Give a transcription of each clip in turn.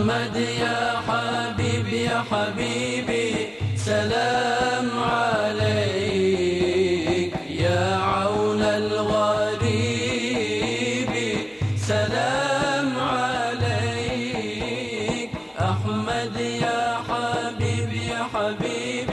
محمد يا حبيبي يا حبيبي سلام عليك يا عون الغريب. سلام عليك أحمد يا حبيبي يا حبيبي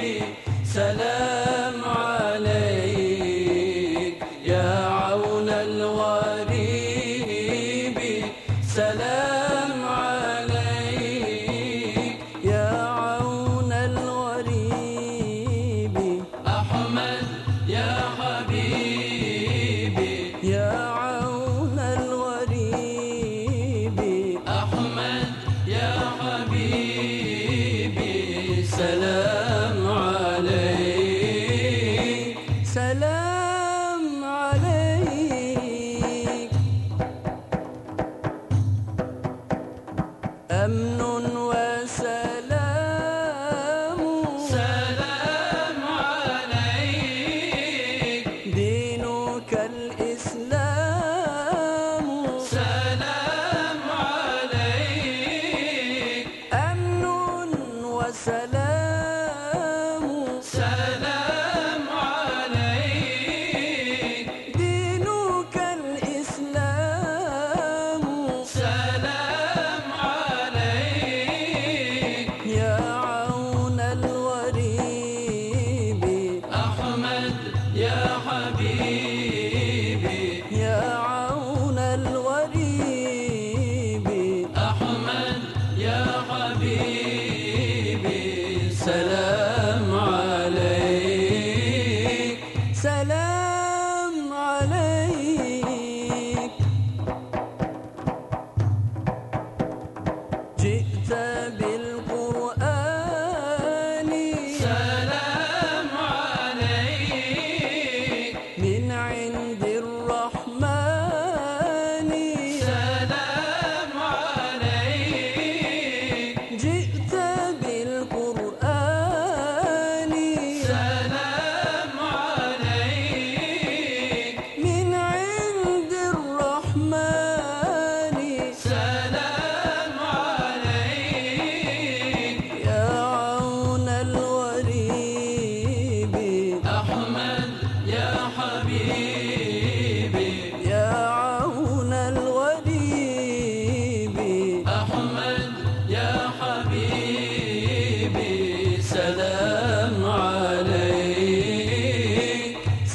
وسلام love.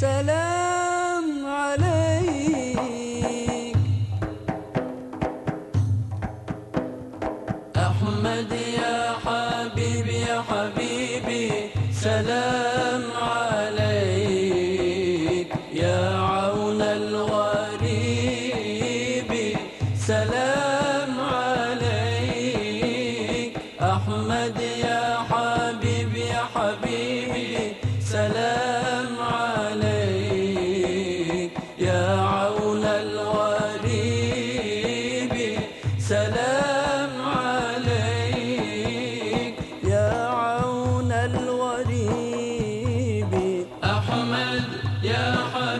سلام عليك. أحمد يا حبيبي يا حبيبي سلام عليك. يا عون الغريب سلام عليك. أحمد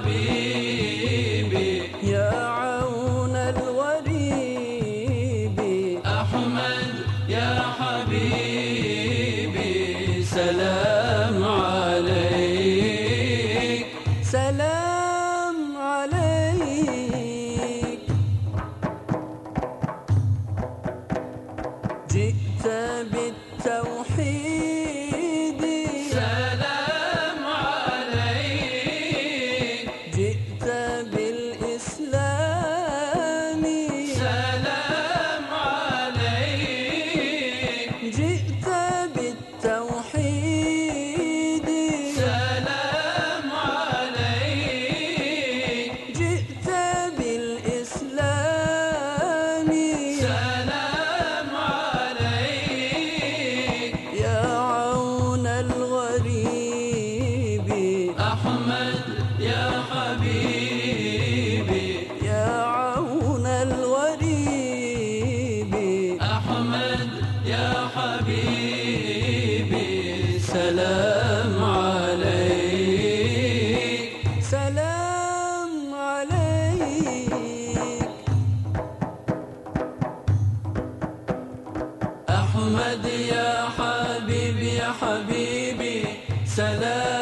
حبيبي يا عون الغريب أحمد يا حبيبي سلام عليك. سلام عليك. جئت بالتوحيد. سلام عليك. سلام عليك. أحمد يا حبيبي يا حبيبي سلام